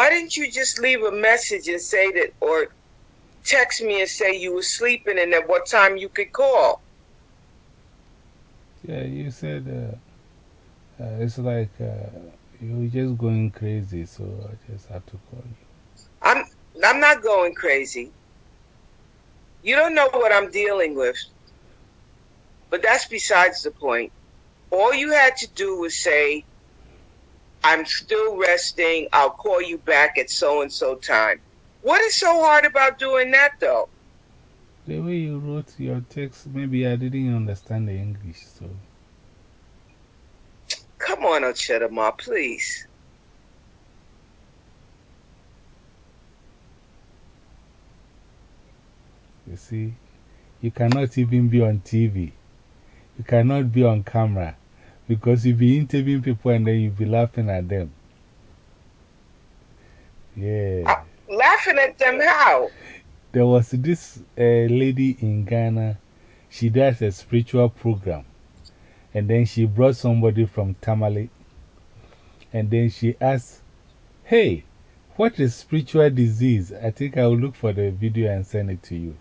Why didn't you just leave a message and say that, or text me and say you were sleeping and at what time you could call? Yeah, you said uh, uh, it's like uh, you're just going crazy, so I just have to call you. I'm, I'm not going crazy. You don't know what I'm dealing with. But that's besides the point. All you had to do was say, I'm still resting. I'll call you back at so and so time. What is so hard about doing that, though? The way you wrote your text, maybe I didn't understand the English, so. Come on, Ochedama, please. You see, you cannot even be on TV. You cannot be on camera because you'll be interviewing people and then you'll be laughing at them. Yeah. Uh, laughing at them how? There was this uh, lady in Ghana. She does a spiritual program. And then she brought somebody from Tamale. And then she asked, Hey, what is spiritual disease? I think I will look for the video and send it to you.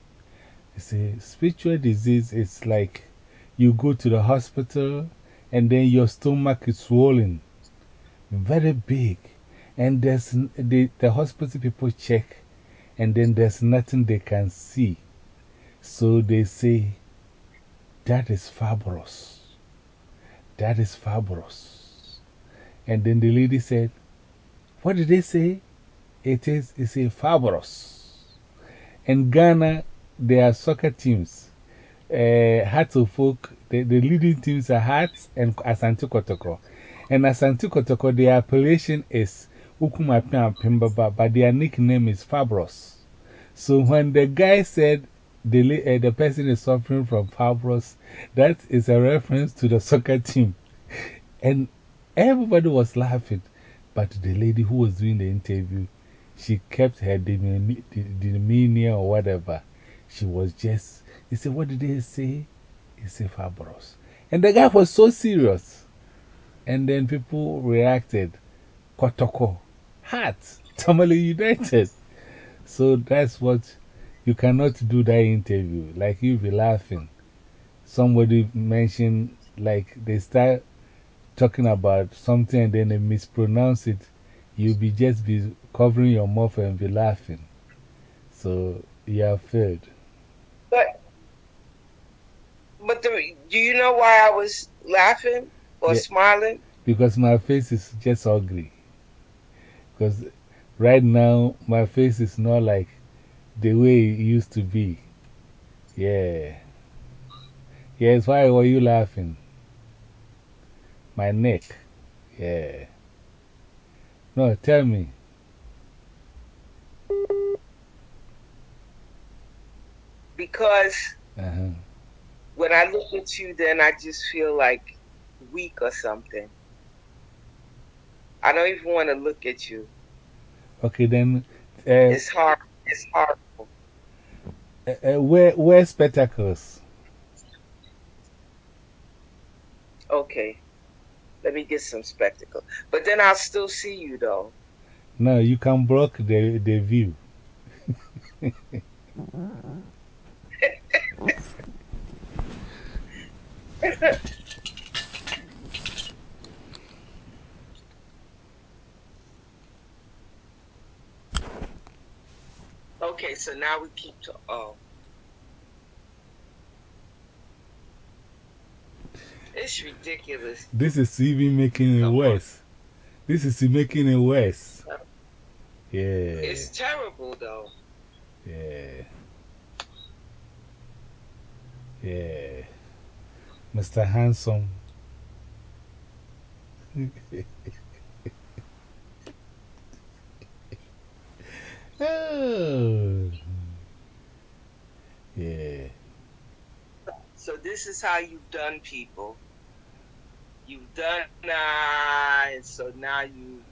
You see, spiritual disease is like you go to the hospital and then your stomach is swollen, very big. And there's the, the hospital people check, and then there's nothing they can see. So they say, That is fibrous. That is fibrous. And then the lady said, What did they say? It is, it's a fibrous. In Ghana, there are soccer teams. Uh, of Folk, the, the leading teams are Hearts and Asante Kotoko. And Asante Kotoko, their appellation is Ukuma Pimbaba, but their nickname is Fabros. So when the guy said the, uh, the person is suffering from Fabros, that is a reference to the soccer team. And everybody was laughing. But the lady who was doing the interview, she kept her demeanor or whatever. She was just, he said, What did they say? He said, Fabros. And the guy was so serious. And then people reacted, Kotoko, Hearts, Tamale United. So that's what you cannot do that interview. Like you be laughing. Somebody mentioned, like they start talking about something and then they mispronounce it. You'll be just be covering your mouth and be laughing. So you have failed. But, the, do you know why I was laughing or smiling? Because my face is just ugly. Because right now, my face is not like the way it used to be. Yeah. Yes, why were you laughing? My neck. Yeah. No, tell me. Because Uh -huh. When I look at you, then I just feel like weak or something. I don't even want to look at you. Okay, then. Uh, it's hard. It's horrible. Uh, uh, wear, wear spectacles. Okay. Let me get some spectacles. But then I'll still see you, though. No, you can block the, the view. okay, so now we keep to. Oh. It's ridiculous. This is even making it worse. This is making it worse. Yeah. It's terrible, though. Yeah. Yeah. Mr. Handsome. oh. Yeah. So, this is how you've done people. You've done that, and so now you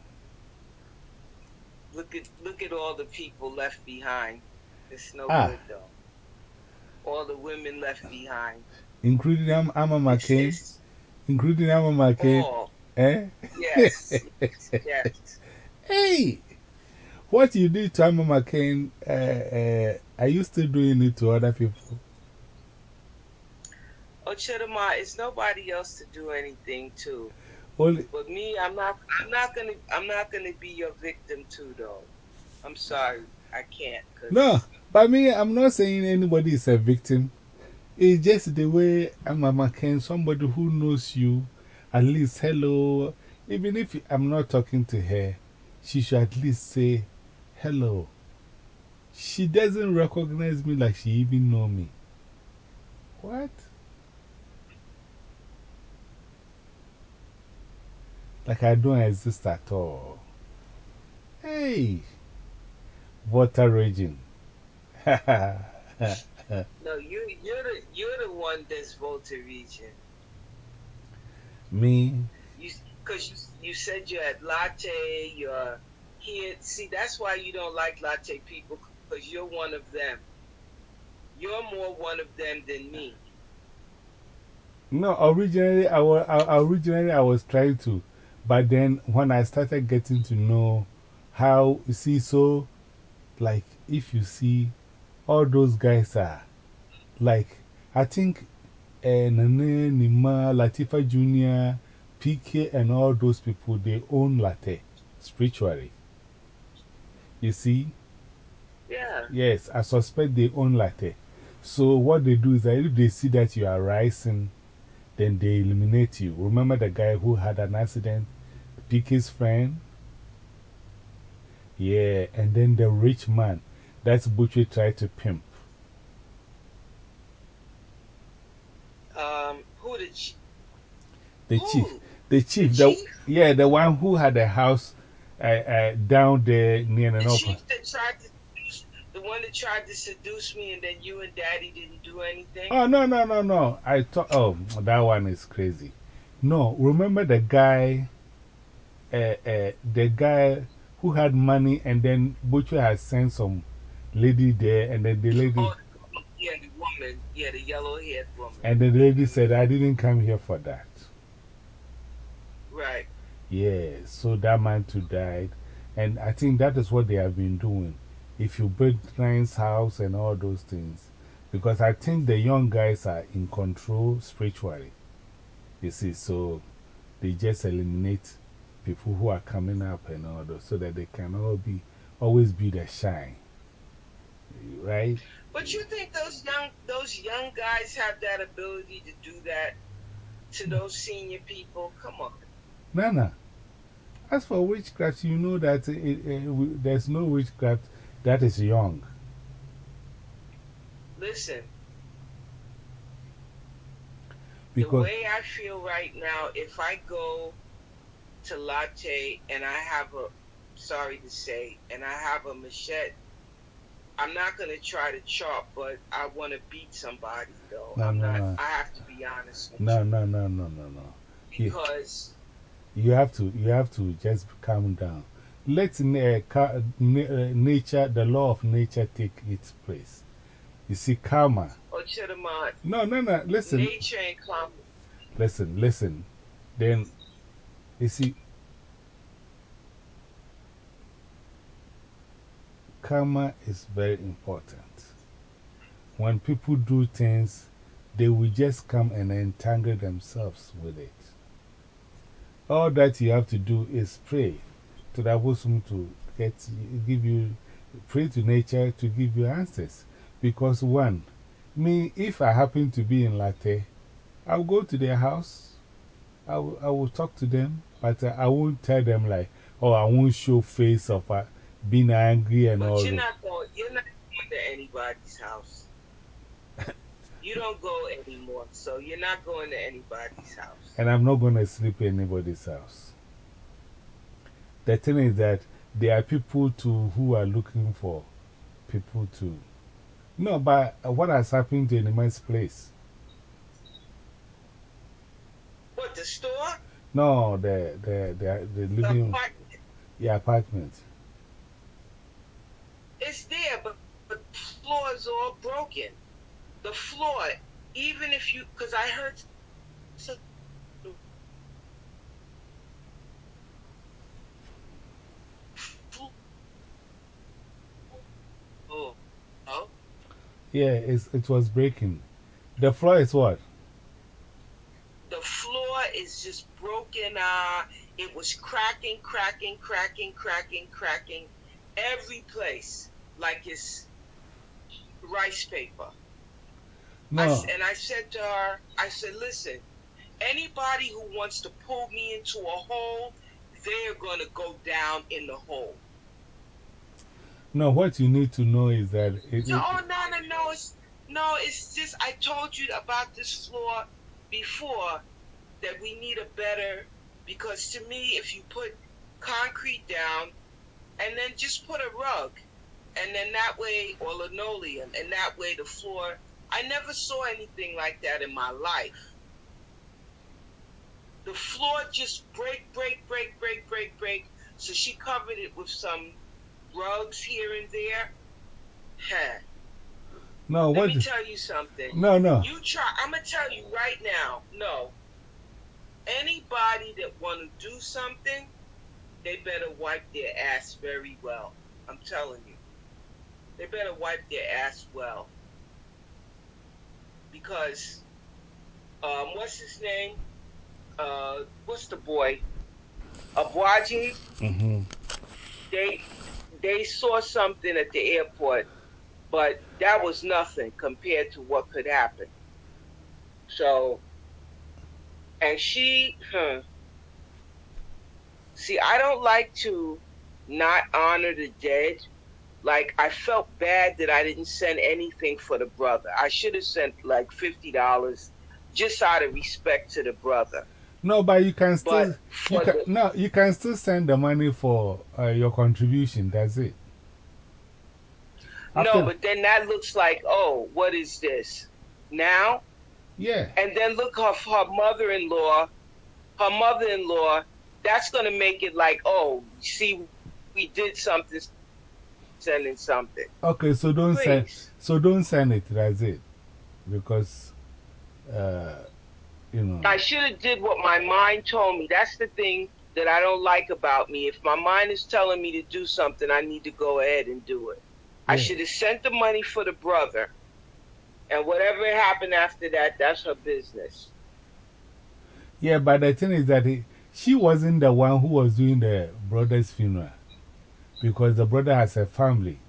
look at look at all the people left behind. It's no ah. good though. All the women left behind. Including Am Amma McCain? Including Amma McCain? All. Eh? Yes. yes. Hey! what you did to Amma McCain, uh, uh, are you still doing it to other people? Oh, Chidama, it's nobody else to do anything to. Only, But me, I'm not. I'm not gonna. I'm not gonna be your victim too, though. I'm sorry, I can't. Cause no, but me, I'm not saying anybody is a victim. It's just the way Mama can, somebody who knows you, at least hello. Even if I'm not talking to her, she should at least say hello. She doesn't recognize me like she even know me. What? Like I don't exist at all. Hey, water raging. no, you you're the you're the one that's Volta region. Me? You because you you said you had Larteh. You're here. See, that's why you don't like Larteh people because you're one of them. You're more one of them than me. No, originally I was, I, originally I was trying to, but then when I started getting to know how, you see, so like if you see all those guys are like, I think uh, Nane, Nima, Latifa Jr., PK, and all those people, they own Larteh spiritually. You see? Yeah. Yes, I suspect they own Larteh. So, what they do is that if they see that you are rising, then they eliminate you. Remember the guy who had an accident? PK's friend? Yeah, and then the rich man. That's Butcher tried to pimp. Um, who the chief? The Who? chief. The chief. The The, chief? yeah, the one who had a house uh, uh, down there near an The chief that tried to seduce, the one that tried to seduce me, and then you and Daddy didn't do anything. Oh, no, no, no, no. I thought, oh, that one is crazy. No, remember the guy, uh, uh, the guy who had money and then Butcher had sent some lady there and then the lady. Oh, yeah, the woman, yeah, the yellow-haired woman. And the lady said, I didn't come here for that. Right. Yeah, so that man too died. And I think that is what they have been doing. If you build nice house and all those things. Because I think the young guys are in control spiritually. You see, so they just eliminate people who are coming up and all those so that they can all be, always be the shine. Right? But you think those young those young guys have that ability to do that to hmm. those senior people? Come on. Nana, as for witchcraft, you know that it, it, there's no witchcraft that is young. Listen, Because the way I feel right now, if I go to Larteh and I have a, sorry to say, and I have a machete, I'm not going to try to chop, but I want to beat somebody, though. No, I'm no, not, no. I have to be honest with no, you. no, no, no, no, no. Because, you, have to, you have to just calm down. Let uh, ca na uh, nature, the law of nature take its place. You see, karma. oh, Chidamant, No, no, no. Listen, nature and karma. listen, listen. Then, you see, karma is very important. When people do things, they will just come and entangle themselves with it. All that you have to do is pray to the bosom to get, give you, pray to nature to give you answers. Because, one, me, if I happen to be in Larteh, I'll go to their house, I will, I will talk to them, but I won't tell them, like, oh, I won't show face of being angry and But all you're that. not going, you're not going to anybody's house. you don't go anymore, so you're not going to anybody's house. And I'm not going to sleep in anybody's house. The thing is that there are people too who are looking for people to. No, but what has happened to Niman's place? What, the store? No, the, the, the, the The living apartment? the apartment. It's there, but, but the floor is all broken. The floor, even if you, because I heard so oh, oh. Yeah, it's, it was breaking. The floor is what? The floor is just broken. Uh, it was cracking, cracking, cracking, cracking, cracking every place like it's rice paper. No. I, and I said to her, I said, listen, anybody who wants to pull me into a hole, they're going to go down in the hole. No, what you need to know is that. It, no, oh, no, no, no. It's, no, it's just, I told you about this floor before that we need a better, because to me, if you put concrete down and then just put a rug, and then that way, or linoleum, and that way the floor, I never saw anything like that in my life. The floor just break, break, break, break, break, break. So she covered it with some rugs here and there. Huh. No, Let what? me tell you something. No, no. You try. I'm gonna tell you right now. No. Anybody that want to do something, they better wipe their ass very well. I'm telling you. They better wipe their ass well. Because, um, what's his name? Uh, what's the boy? Abuaji. Mm -hmm. They they saw something at the airport, but that was nothing compared to what could happen. So, and she, huh, see, I don't like to not honor the dead. Like, I felt bad that I didn't send anything for the brother. I should have sent like $50 just out of respect to the brother. No, but you can still, you can, no, you can still send the money for uh, your contribution. That's it. After, no, but then that looks like, oh, what is this? Now? Yeah. And then look her, her mother in law, her mother in law, that's going to make it like, oh, see, we did something, sending something. Okay, so don't Please. send, so don't send it, that's it. Because, uh, you know. I should have did what my mind told me. That's the thing that I don't like about me. If my mind is telling me to do something, I need to go ahead and do it. Yeah. I should have sent the money for the brother. And whatever happened after that, that's her business. Yeah, but the thing is that he, she wasn't the one who was doing the brother's funeral because the brother has a family.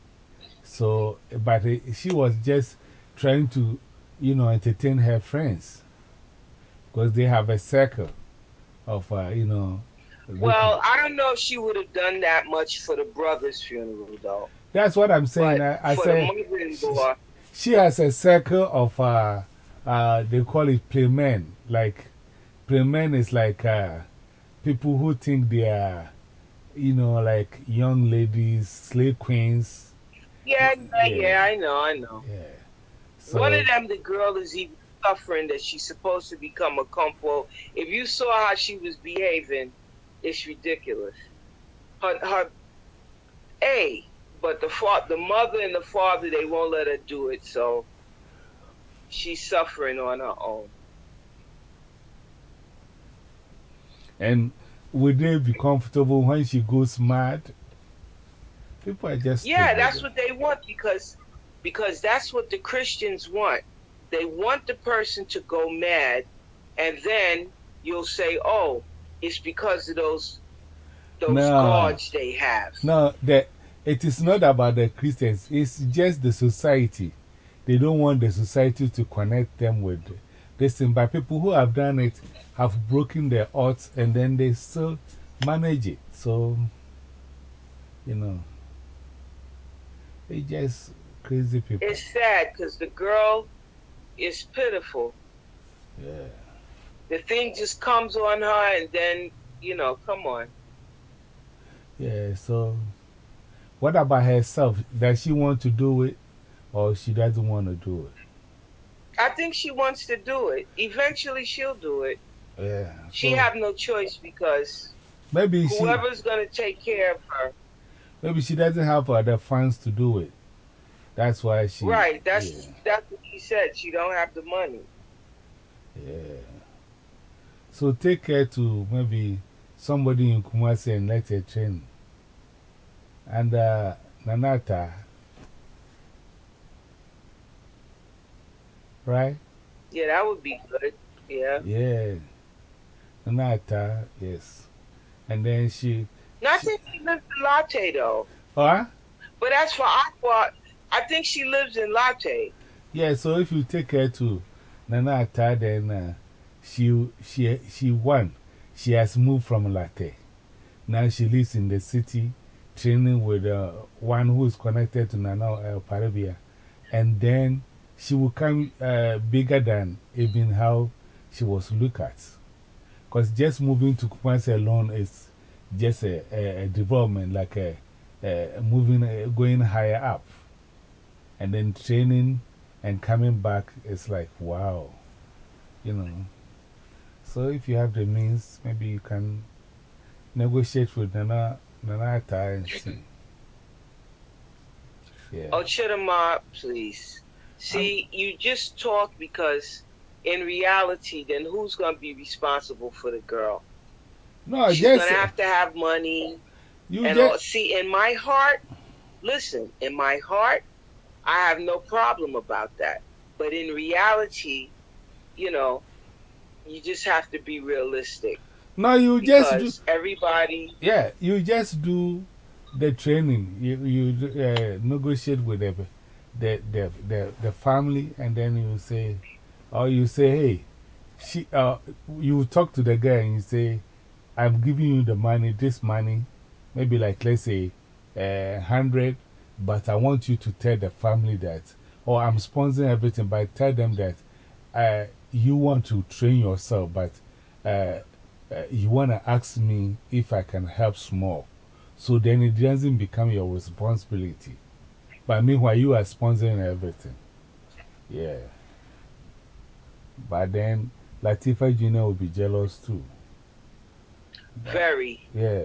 So, but she was just trying to, you know, entertain her friends because they have a circle of, uh, you know. Well, I don't know if she would have done that much for the brother's funeral, though. That's what I'm saying. I, I say she, she has a circle of, uh, uh, they call it playmen. Like, playmen is like uh, people who think they are, you know, like young ladies, slave queens. Yeah, yeah, yeah, I know, I know. Yeah. So, One of them, the girl is even suffering that she's supposed to become a komfo. If you saw how she was behaving, it's ridiculous. Her, her, A, but the fa- the mother and the father, they won't let her do it, so she's suffering on her own. And would they be comfortable when she goes mad? People are just. Yeah, that's what they want because, because that's what the Christians want. They want the person to go mad, and then you'll say, oh, it's because of those, those no, gods they have. No, that it is not about the Christians, it's just the society. They don't want the society to connect them with this thing. But people who have done it have broken their odds and then they still manage it. So, you know, they just crazy people. It's sad because the girl is pitiful. Yeah. The thing just comes on her and then, you know, come on. Yeah, so what about herself? Does she want to do it or she doesn't want to do it? I think she wants to do it. Eventually she'll do it. Yeah. She have no choice because maybe whoever's going to take care of her. Maybe she doesn't have other funds to do it. That's why she. Right. That's, yeah. that's what she said. She don't have the money. Yeah. So take care to maybe somebody in Kumasi and let her train. And uh, Nanata, right? Yeah, that would be good. Yeah. Yeah. Nana yes. And then she. Not that she lives in Larteh, though. Huh? But as for Aqua, I think she lives in Larteh. Yeah, so if you take her to Nana Ata, then uh, she, she, she won. She has moved from Larteh. Now she lives in the city, training with uh, one who is connected to Nana uh, Paribia. And then she will come uh, bigger than even how she was looked at. Because just moving to Kumasi alone is just a, a, a development, like a, a moving, uh, going higher up. And then training and coming back is like, wow, you know. So if you have the means, maybe you can negotiate with Nana, Nana and see. Yeah. Oh, Chitama, please. See, you just talk because in reality, then who's going to be responsible for the girl? No, She's going to have to have money. You and all, see, in my heart, listen, in my heart, I have no problem about that. But in reality, you know, you just have to be realistic. No, you just do. Everybody. Yeah, you just do the training. You, you uh, negotiate with the, the, the, the, the family, and then you say, or you say, hey, she, uh, you talk to the guy and you say, I'm giving you the money, this money, maybe like, let's say, uh, 100, but I want you to tell the family that, or I'm sponsoring everything, but tell them that uh, you want to train yourself, but uh, you want to ask me if I can help small. So then it doesn't become your responsibility. But meanwhile, you are sponsoring everything. Yeah. But then Latifa Jr. will be jealous too. Very. Yeah.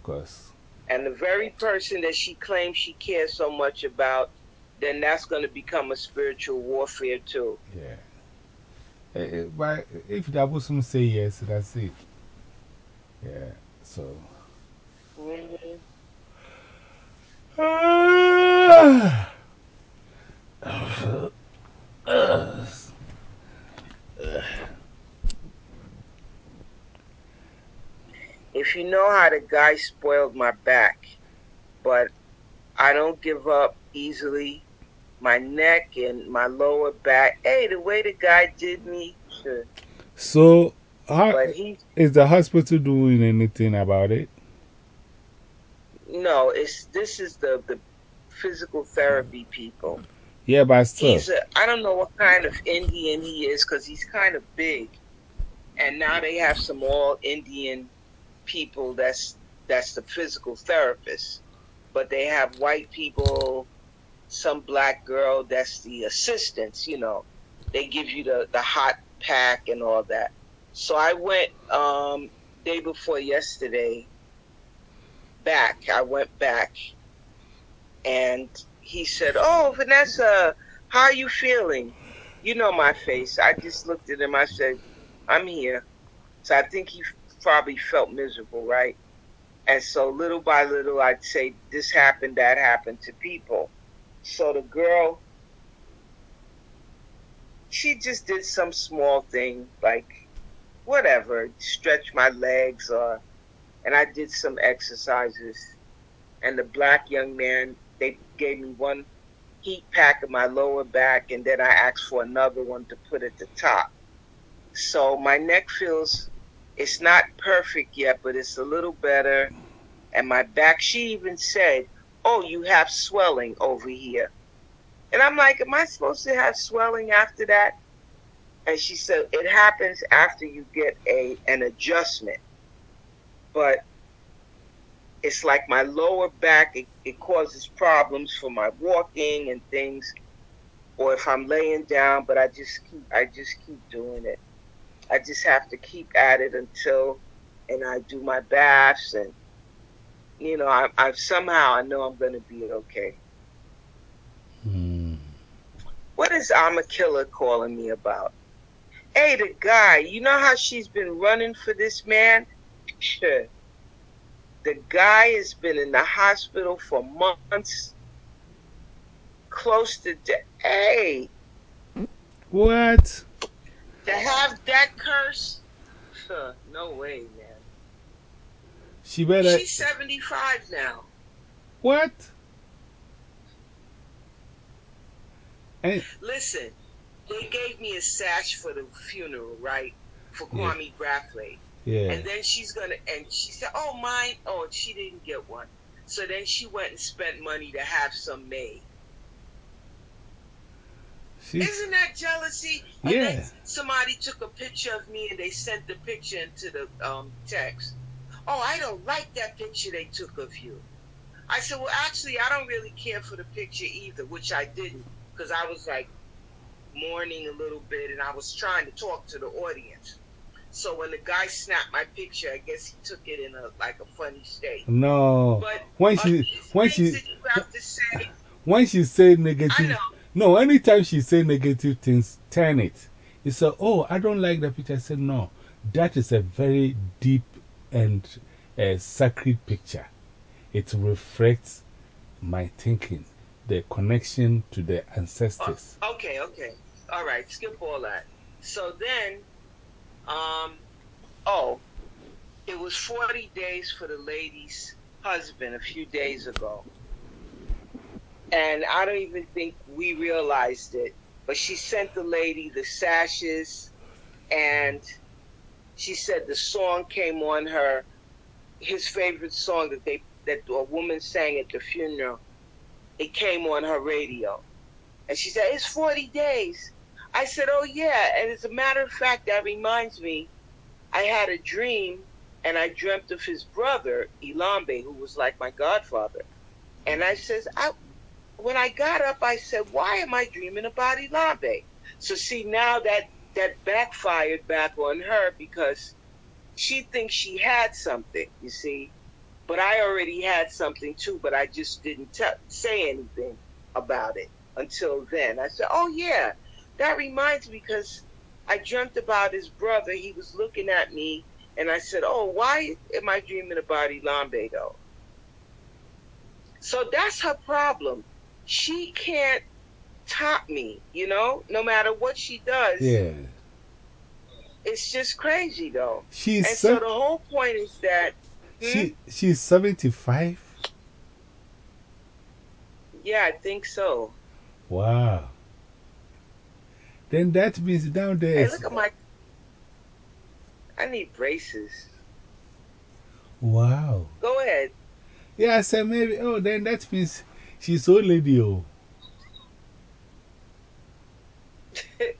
Because. And the very person that she claims she cares so much about, then that's going to become a spiritual warfare too. Yeah. Eh, eh, but if Dabusum say yes, that's it. Yeah. So. -hmm. If you know how the guy spoiled my back, but I don't give up easily. My neck and my lower back. Hey, the way the guy did me. Sure. So, how, he, is the hospital doing anything about it? No, it's this is the, the physical therapy people. Yeah, but still. He's a, I don't know what kind of Indian he is because he's kind of big. And now they have some all Indian people that's that's the physical therapist. But they have white people, some black girl that's the assistants, you know. They give you the, the hot pack and all that. So I went um day before yesterday back. I went back and he said, Oh, Vanessa, how are you feeling? You know my face. I just looked at him. I said, I'm here. So I think he probably felt miserable, right? And so little by little, I'd say, This happened, that happened to people. So the girl, she just did some small thing, like whatever, stretch my legs or, and I did some exercises. And the black young man they gave me one heat pack of my lower back, and then I asked for another one to put at the top. So my neck feels it's not perfect yet, but it's a little better. And my back, she even said, Oh, you have swelling over here. And I'm like, Am I supposed to have swelling after that? And she said, It happens after you get a an adjustment. But it's like my lower back, it, it causes problems for my walking and things. Or if I'm laying down, but I just keep I just keep doing it. I just have to keep at it until and I do my baths and you know, I, I somehow I know I'm gonna be okay. Hmm. What is I'm a killer calling me about? Hey, the guy, you know how she's been running for this man? Sure. The guy has been in the hospital for months, close to death. Hey, What? To have that curse? Huh, no way, man. She better. She's 75 now. What? And, Listen, they gave me a sash for the funeral, right? For Yeah. Kwame Brathwaite. Yeah. And then she's gonna, and she said, "Oh, mine." Oh, she didn't get one. So then she went and spent money to have some made. Isn't that jealousy? And Yeah. then somebody took a picture of me and they sent the picture into the um, text. Oh, I don't like that picture they took of you. I said, well, actually, I don't really care for the picture either, which I didn't, because I was like mourning a little bit and I was trying to talk to the audience. So when the guy snapped my picture, I guess he took it in a like a funny state. No. But When she. these When she. you have to say, When she say I negative. know. No, anytime she say negative things, turn it. You say, oh, I don't like the picture. I said, no. That is a very deep and uh, sacred picture. It reflects my thinking, the connection to the ancestors. Okay, okay. All right, skip all that. So then, um, oh, it was 40 days for the lady's husband a few days ago. And I don't even think we realized it, but she sent the lady the sashes and she said the song came on her, his favorite song that they, that a woman sang at the funeral. It came on her radio. And she said, It's 40 days. I said, Oh, yeah. And as a matter of fact, that reminds me, I had a dream and I dreamt of his brother, Ilambe, who was like my godfather. And I says, I, when I got up, I said, Why am I dreaming about Ilambe? So, see, now that, that backfired back on her because she thinks she had something, you see. But I already had something too, but I just didn't t- say anything about it until then. I said, "Oh yeah, that reminds me because I dreamt about his brother. He was looking at me, and I said, "Oh, why am I dreaming about Ilambe though?" So that's her problem. She can't top me, you know. No matter what she does, Yeah. it's just crazy though. She's, And so the whole point is that, hmm? she, she's 75. yeah, I think so. Wow. Then that means down there Hey, look at my. I need braces. Wow. Go ahead. Yeah, I said maybe. Oh, then that means she's old lady. Oh.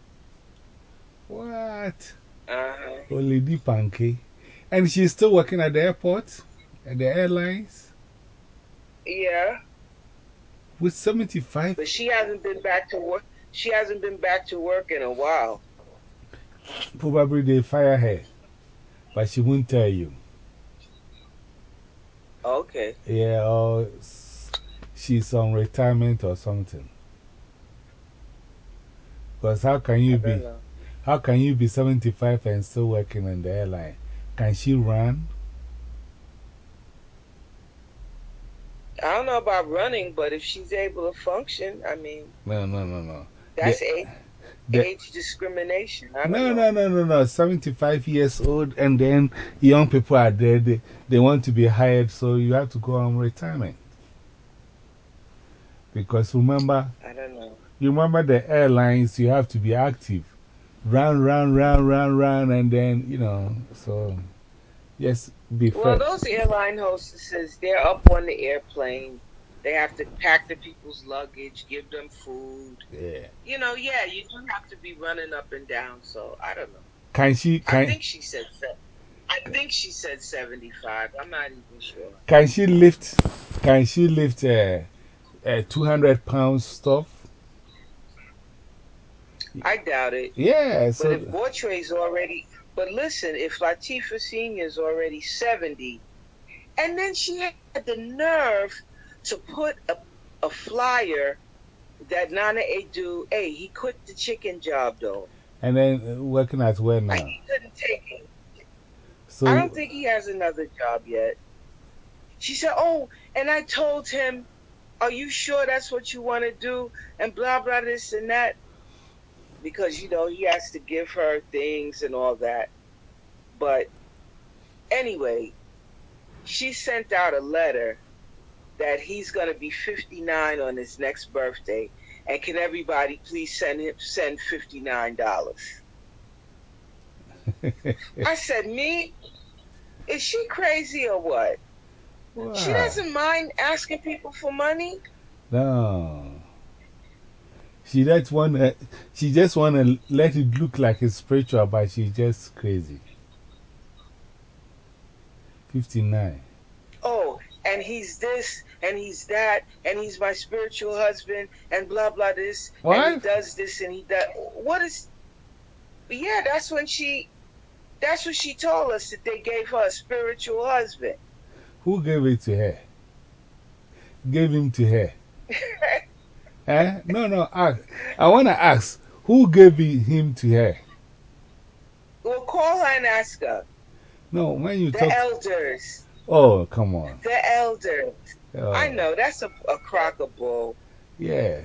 What? Uh-huh. Old lady pancake. And she's still working at the airport, at the airlines, Yeah, with 75. but she hasn't been back to work. She hasn't been back to work in a while. Probably they fire her, but she won't tell you. Okay. Yeah, or she's on retirement or something. Because how can you be, know. how can you be 75 and still working in the airline? Can she run? I don't know about running, but if she's able to function, I mean, No, no, no, no. That's The- age, the- age discrimination. No, no, no, no, no. 75 years old, and then young people are there. They, they want to be hired, so you have to go on retirement. Because remember, I don't know. you remember the airlines, you have to be active. Run, run, run, run, run, and then, you know, so yes, be Well, those airline hostesses, they're up on the airplane. They have to pack the people's luggage, give them food. Yeah. You know, yeah, you do have to be running up and down. So I don't know. Can she, I think she said I think she said seventy-five. I'm not even sure. can she lift, can she lift uh, uh, 200 pounds stuff? I doubt it. Yeah, But if Bortre's already, but listen, if Latifah Senior's already seventy, and then she had the nerve to put a, a flyer that Nana Adu, hey, he quit the chicken job though. and then working at where Like now? he couldn't take it. So, I don't think he has another job yet. She said, Oh, and I told him, Are you sure that's what you want to do? And blah, blah, this and that. because, you know, he has to give her things and all that. But anyway, she sent out a letter that he's going to be 59 on his next birthday. And can everybody please send him send $59? I said, me? Is she crazy or what? Wow. She doesn't mind asking people for money. No. She just want to, she just want to let it look like it's spiritual, but she's just crazy. 59. Oh, and he's this, and he's that, and he's my spiritual husband, and blah, blah, this. And he What? does this, and he does. What is. Yeah, that's when she. That's what she told us that they gave her a spiritual husband. Who gave it to her? Gave him to her. eh? No, no. I, I want to ask who gave him to her? Well, call her and ask her. No, when you The talk. elders. Oh, come on. The elders. Oh, I know, that's a, a crock of bull. Yeah.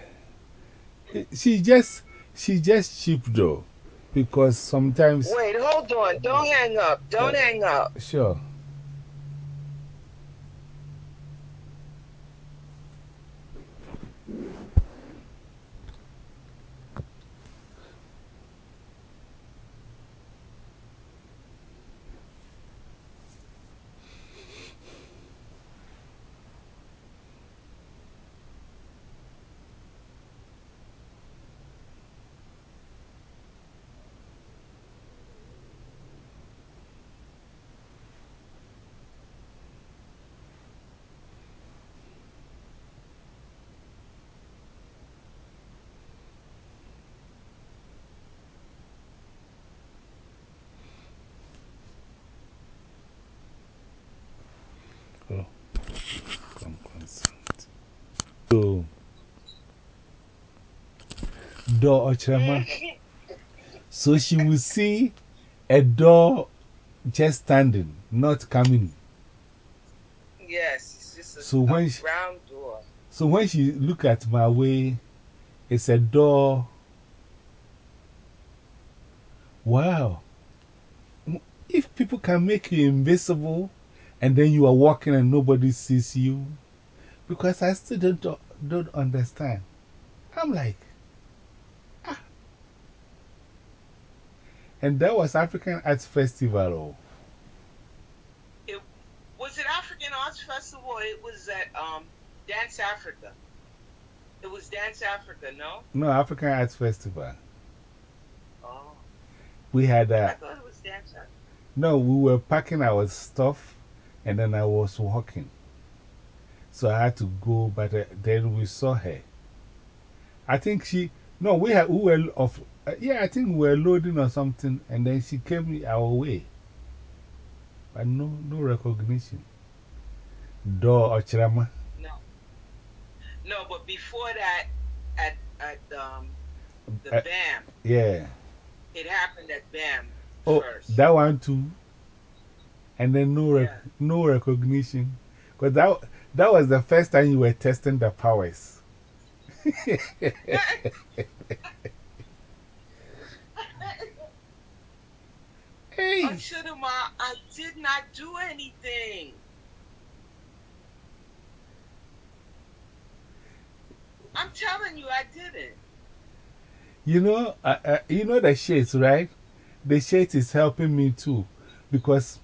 She just, she just cheap though. Because sometimes. Wait, hold on. Don't hang up. Don't hang up. Sure. Come consent. So. Door Ochrama. So she will see a door just standing, not coming. Yes, it's just a, So when she- round door. So when she look at my way, it's a door. Wow. If people can make you invisible and then you are walking and nobody sees you, because I still don't, don't understand. I'm like, ah. And that was African Arts Festival. Oh. Was it African Arts Festival? It was at um, Dance Africa. It was Dance Africa, no? No, African Arts Festival. Oh, We had I a, thought it was Dance Africa. no, we were packing our stuff and then I was walking. So I had to go, but uh, then we saw her. I think she, no, we, had, we were off, uh, yeah, I think we were loading or something, and then she came our way. But no, no recognition. Door Ochirama. No. No, but before that, at, at um, the Uh, BAM, Yeah. it happened at BAM Oh, first. that one too. And then no, rec no recognition. Because that, that was the first time you were testing the powers. Hey! Achidama, I did not do anything. I'm telling you, I didn't. You know, uh, uh, you know the shades, right? The shades is helping me too. Because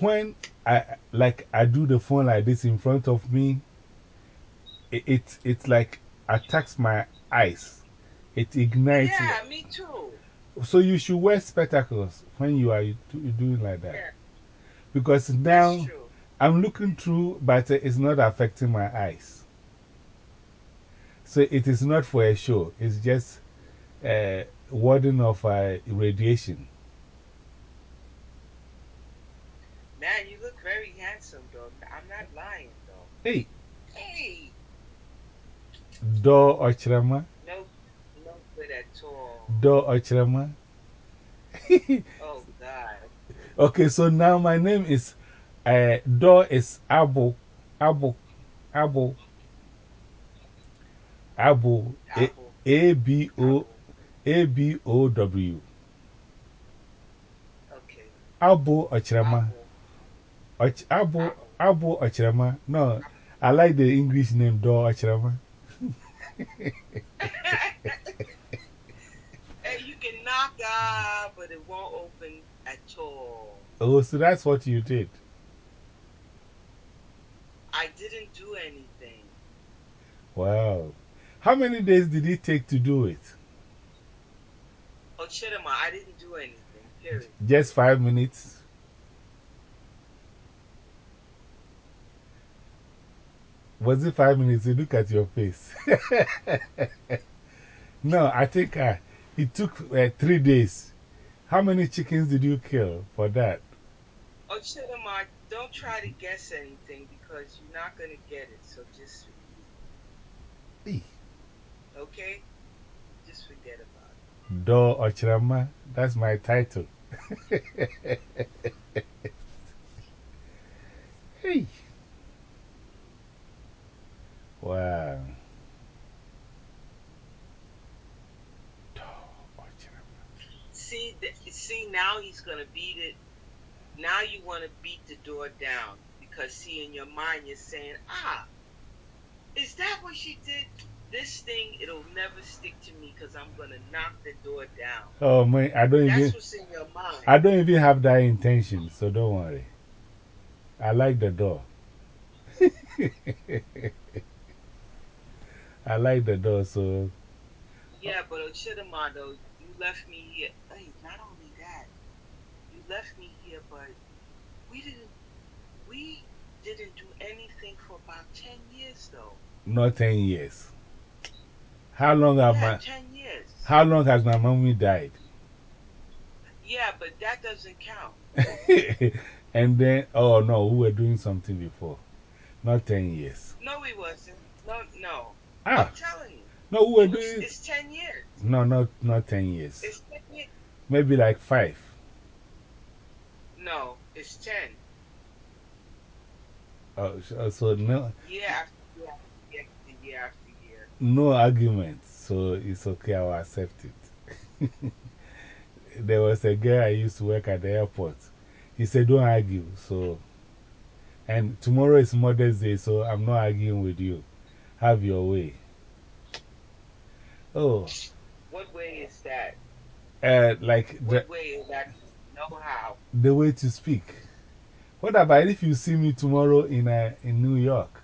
when I, like, I do the phone like this in front of me, it, it, it's like attacks my eyes. It ignites. Yeah, me too. So you should wear spectacles when you are doing like that. Yeah. Because now. I'm looking through, but it's not affecting my eyes. So it is not for a show, it's just uh, warding of uh, radiation. Man, you look very handsome, though. I'm not lying, though. Hey, Hey, Do Ochrama, no, no good at all. Do Ochrama. Oh God. okay, so now my name is uh, Do is Abu, Abu, Abu, Abu, A- Apple. A B O Apple. A B O W. Okay. Abo Ochirama. Och, Abo, Abo Ochirama. No, I like the English name Do Ochirama. hey, you can knock out, but it won't open at all. Oh, so that's what you did. I didn't do anything. Wow. How many days did it take to do it? Oh, Chidama, I didn't do anything, period. Just five minutes? Was it five minutes? You look at your face. no, I think uh, it took uh, three days. How many chickens did you kill for that? Oh, Chidama, don't try to guess anything because you're not going to get it. So just. Hey. Okay? Just forget about it. Do Ochirama, that's my title. hey. Wow. Ochirama. See, see, now he's going to beat it. Now you want to beat the door down because, see, in your mind, you're saying, ah, is that what she did? This thing, it'll never stick to me because I'm going to knock the door down. Oh, man, I don't That's even. what's in your mind. I don't even have that intention, so don't worry. I like the door. I like the door, so. Yeah, but Ochidama, though, you left me here. Hey, not only that, you left me here, but we didn't, we didn't do anything for about 10 years, though. Not 10 years. How long have Yeah, my. 10 years. How long has my mommy died? Yeah, but that doesn't count. and then, oh no, we were doing something before. Not 10 years. No, we wasn't. No, no. Ah, I'm telling you. no, we were doing. it's 10 years. No, not, not 10 years. It's 10 years. Maybe like five. No, it's 10. Oh, so, so no, Year after year after year after year after year. no argument, so it's okay, I'll accept it. there was a guy I used to work at the airport. He said, Don't argue. So, and tomorrow is Mother's Day, so I'm not arguing with you. Have your way. Oh, What way is that? uh, like the, What way is that? Know how? the way to speak. What about if you see me tomorrow in, uh, in New York?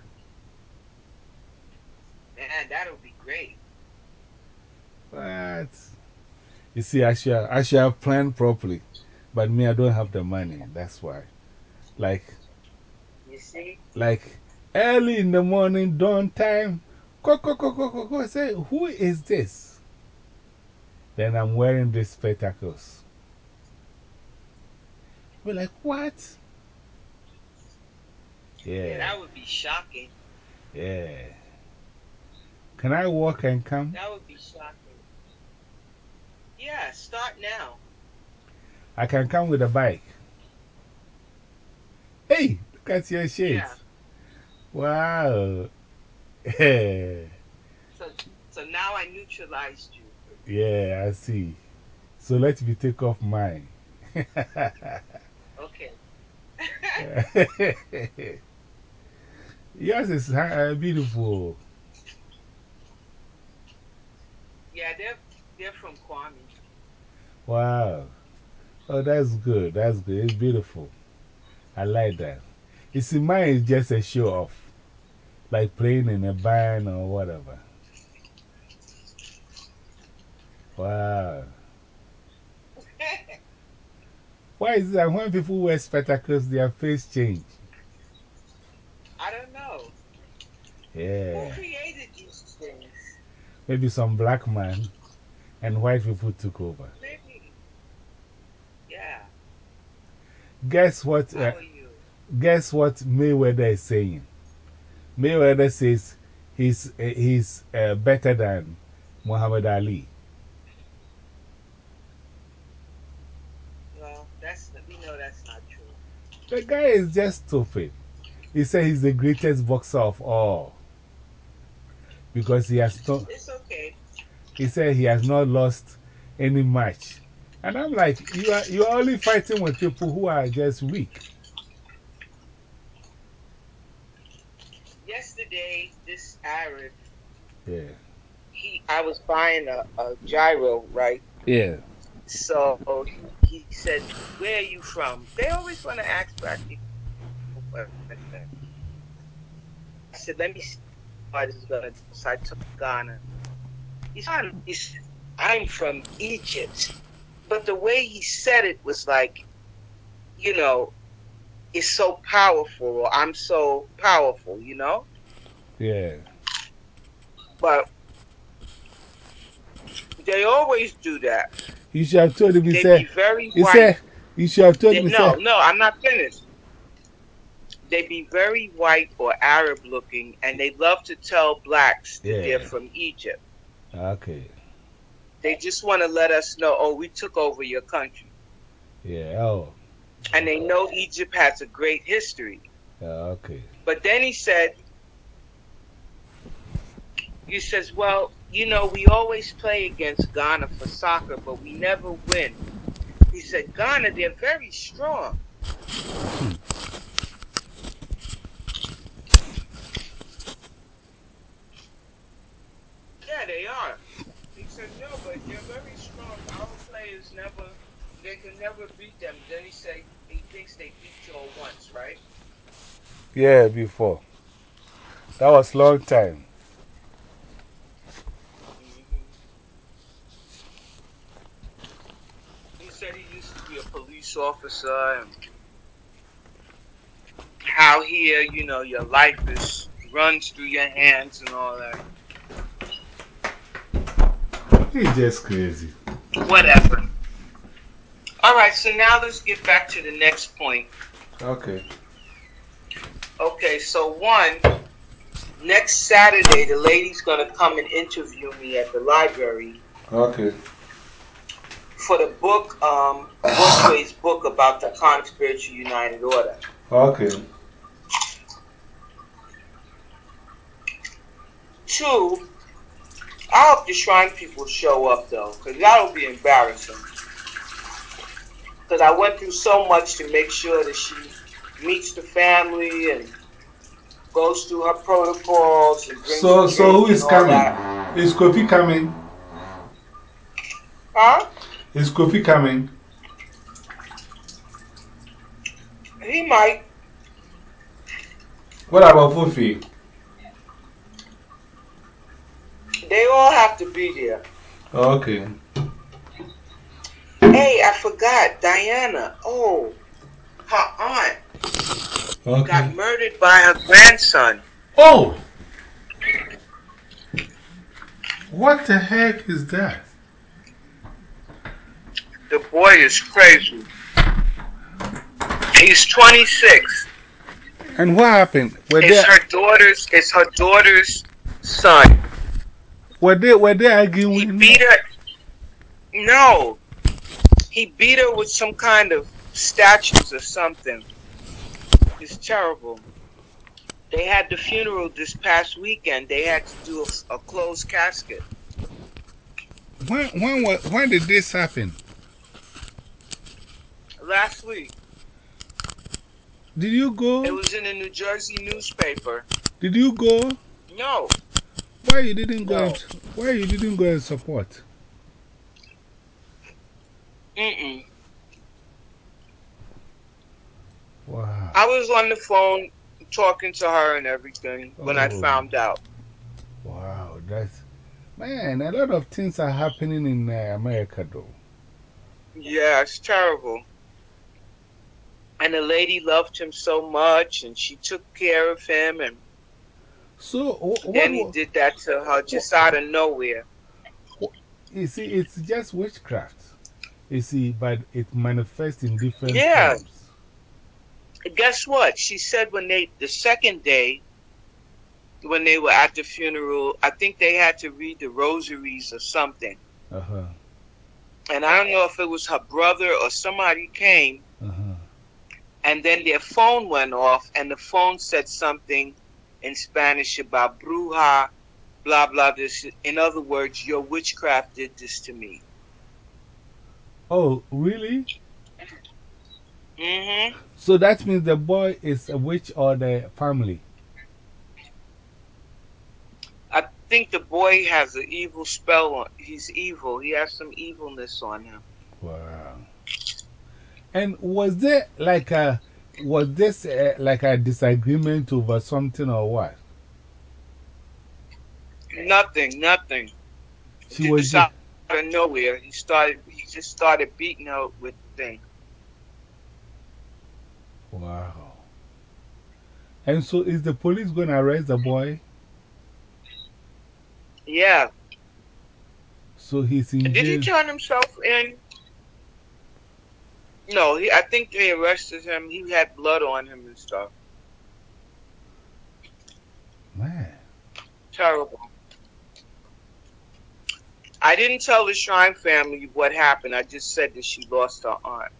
Man, that'll be great. What? You see, I should, I should have planned properly. But me, I don't have the money. That's why. Like, You see? like early in the morning, dawn time. Go, go, go, go, go, go. Say, who is this? Then I'm wearing these spectacles. We're like, what? Yeah, Yeah, that would be shocking. yeah. Can I walk and come? That would be shocking. Yeah, start now. I can come with a bike. Hey, look at your shades. Yeah. Wow. Yeah. So, so now I neutralized you. Yeah, I see. So let me take off mine. Okay. Yours is uh, beautiful. Yeah, they're they're from Kwame. Wow. Oh, that's good. That's good. It's beautiful. I like that. You see, mine is just a show off. Like playing in a band or whatever. Wow. Why is that when people wear spectacles, their face change? I don't know. Who created these things? Maybe some black man and white people took over. Maybe. Yeah. Guess what? Uh, guess what Mayweather is saying? Mayweather says he's, he's uh, better than Muhammad Ali. Well, that's we know that's not true. The guy is just stupid. He said he's the greatest boxer of all. Because he has not, It's okay. he said he has not lost any match. And I'm like, you are, you are only fighting with people who are just weak. Yesterday, this Arab, Yeah. he, I was buying a, a gyro, right? Yeah. So he, he said, Where are you from? They always want to ask black people. I said, Let me see what this is do. So I took Ghana. He's on, he said, I'm from Egypt. But the way he said it was like, you know, it's so powerful, or I'm so powerful, you know? Yeah. But they always do that. You should have told him, he They said, be very he white. said, you should have told They- him, no, said, no, I'm not finished. They be very white or Arab looking, and they love to tell blacks that Yeah. they're from Egypt. okay. They just want to let us know, oh, we took over your country. Yeah. Oh. And they know Egypt has a great history. Uh, okay. But then he said, he says, well, you know, we always play against Ghana for soccer, but we never win. He said, Ghana, they're very strong. Yeah, they are. He said, no, but they're very strong. Our players never, they can never beat them. Then he said, he thinks they beat you all once, right? Yeah, before. That was long time. He said he used to be a police officer and how here, uh, you know, your life is runs through your hands and all that. He's just crazy. Whatever. All right, so now let's get back to the next point. Okay. Okay, so one, next Saturday, the lady's gonna come and interview me at the library Okay. For the book, um, Bushway's book about the Khan Spiritual United Order. Okay. Two, I hope the shrine people show up though, because that'll be embarrassing. Because I went through so much to make sure that she meets the family and goes through her protocols and brings So, so who is coming? that. Is Kofi coming? Huh? Is Kofi coming? He might. What about Fufi? They all have to be there. Okay. Hey, I forgot Diana. Oh, her aunt got murdered by her grandson. Oh! What the heck is that? The boy is crazy. He's 26. And what happened? Were It's her daughter's. It's her daughter's son. were they, were they He arguing? beat her. No, he beat her with some kind of statues or something. It's terrible. They had the funeral this past weekend. They had to do a, a closed casket. When, when, when did this happen? Last week, Did you go? it was in a New Jersey newspaper. Did you go? No, Why you didn't go? No. And, why you didn't go and support? mm-mm. Wow. I was on the phone talking to her and everything when I Oh. found out. Wow. That's, man, a lot of things are happening in uh, America though. Yeah, it's terrible. And the lady loved him so much, and she took care of him, and So, what, then he did that to her just out of nowhere. you see, it's just witchcraft. You see, but it manifests in different Yeah. forms. Guess what? She said when they, the second day, when they were at the funeral, I think they had to read the rosaries or something. Uh huh. And I don't know if it was her brother or somebody came. And then their phone went off, and the phone said something in Spanish about bruja, blah, blah, this. In other words, your witchcraft did this to me. Oh, really? Mm hmm. So that means the boy is a witch or the family? I think the boy has an evil spell on He's evil. He has some evilness on him. Wow. And was there like a, was this uh, like a disagreement over something or what? Nothing, nothing. She just was out of nowhere. He started, he just started beating her with the thing. Wow. And so is the police going to arrest the boy? Yeah. So he's in Did he turn himself in? No, he, I think they arrested him. He had blood on him and stuff. Man. Terrible. I didn't tell the Shrine family what happened. I just said that she lost her aunt.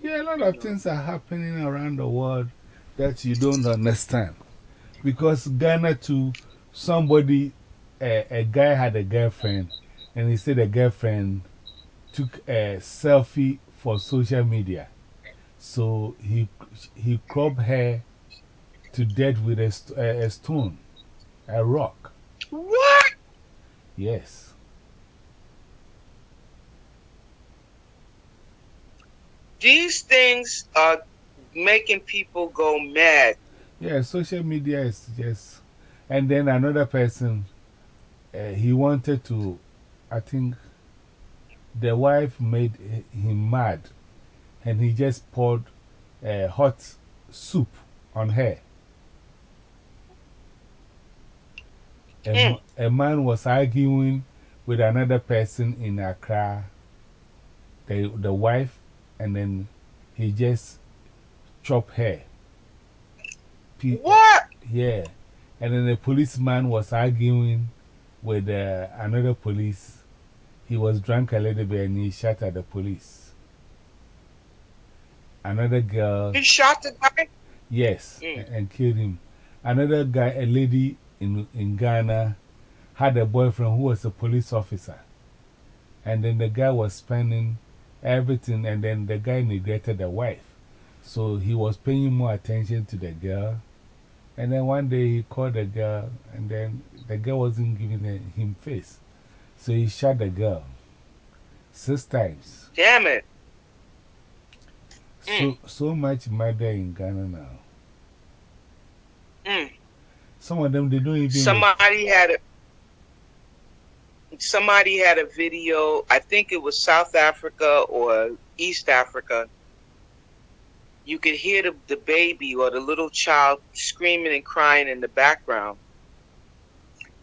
Yeah, a lot of things are happening around the world that you don't understand. Because Ghana, too, somebody, a, a guy had a girlfriend, and he said the girlfriend took a selfie for social media. So he, he clubbed her to death with a, a, a stone, a rock. What? Yes. These things are making people go mad. Yeah, social media is just. And then another person, uh, he wanted to, I think, the wife made him mad and he just poured uh, hot soup on her. A, mm. a man was arguing with another person in Accra, the, the wife, and then he just chopped her. What? Yeah. And then the policeman was arguing with uh, another police. He was drunk a little bit and he shot at the police. Another girl. He shot the guy? Yes, mm. and killed him. Another guy, a lady in, in Ghana, had a boyfriend who was a police officer. And then the guy was spending everything, and then the guy neglected the wife. So he was paying more attention to the girl. And then one day he called the girl, and then the girl wasn't giving him face. So he shot the girl six times. Damn it. So, mm. so much murder in Ghana now. Mm. Some of them, they don't even. Somebody had a. Somebody had a video, I think it was South Africa or East Africa. You could hear the, the baby or the little child screaming and crying in the background.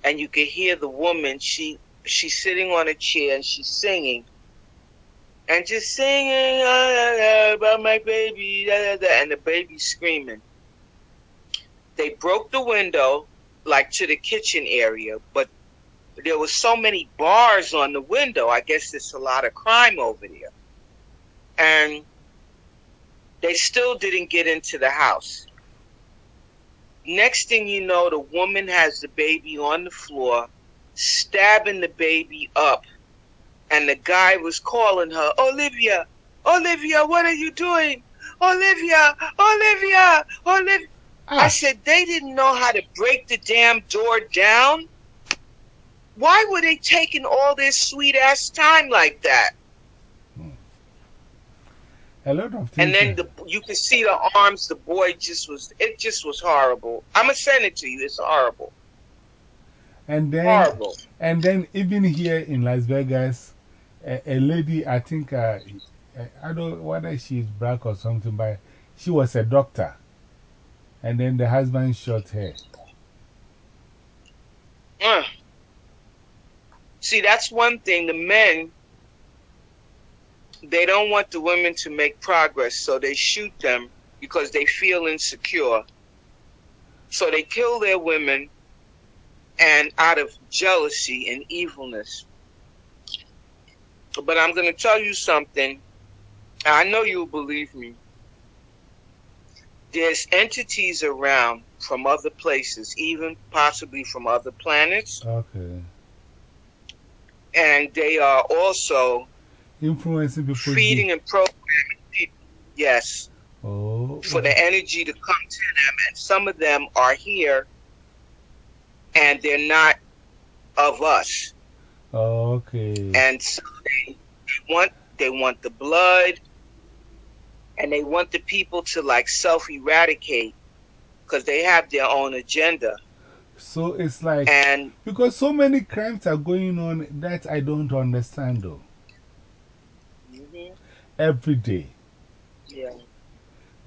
And you could hear the woman, she she's sitting on a chair and she's singing and just singing uh, about my baby, and the baby screaming. They broke the window, like to the kitchen area, but there was so many bars on the window. I guess there's a lot of crime over there, and they still didn't get into the house. Next thing you know, the woman has the baby on the floor, stabbing the baby up and the guy was calling her, Olivia, Olivia, what are you doing? Olivia, Olivia, Olivia. I said, they didn't know how to break the damn door down. Why were they taking all this sweet ass time like that? Hmm. A lot of. And then the, you can see the arms, the boy just was, it just was horrible. I'm to send it to you. It's horrible. And then, horrible. And then even here in Las Vegas, a, a lady, I think, uh, I don't know whether she's black or something, but she was a doctor. And then the husband shot her. Uh. See, that's one thing. The men, they don't want the women to make progress, so they shoot them because they feel insecure. So they kill their women and out of jealousy and evilness. But I'm going to tell you something. I know you'll believe me. There's entities around from other places, even possibly from other planets. Okay. And they are also Influencing people. Feeding and programming people. Yes. Oh. For the energy to come to them. And some of them are here and they're not of us. Okay. And so they, they want they want the blood and they want the people to like self eradicate because they have their own agenda. So it's like, and because so many crimes are going on that I don't understand though. -hmm. Every day. Yeah.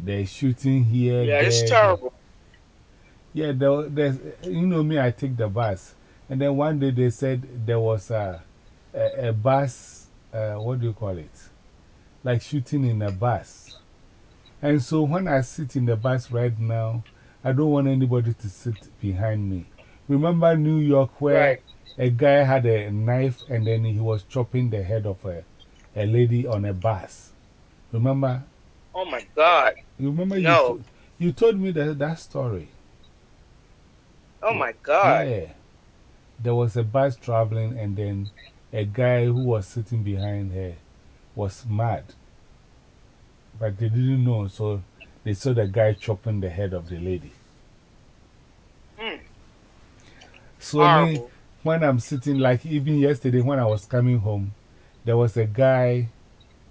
They're shooting here. Yeah, there, it's terrible. Yeah, there, there's, you know me, I take the bus. And then one day they said there was a, a, a bus, uh, what do you call it? Like shooting in a bus. And so when I sit in the bus right now, I don't want anybody to sit behind me. Remember New York where a guy had a knife and then he was chopping the head of a, a lady on a bus? Remember? Oh my God. You remember no. you, you told me that, that story. Oh my God. Yeah. There was a bus traveling and then a guy who was sitting behind her was mad. But they didn't know, so they saw the guy chopping the head of the lady. Mm. So me, when I'm sitting, like even yesterday when I was coming home, there was a guy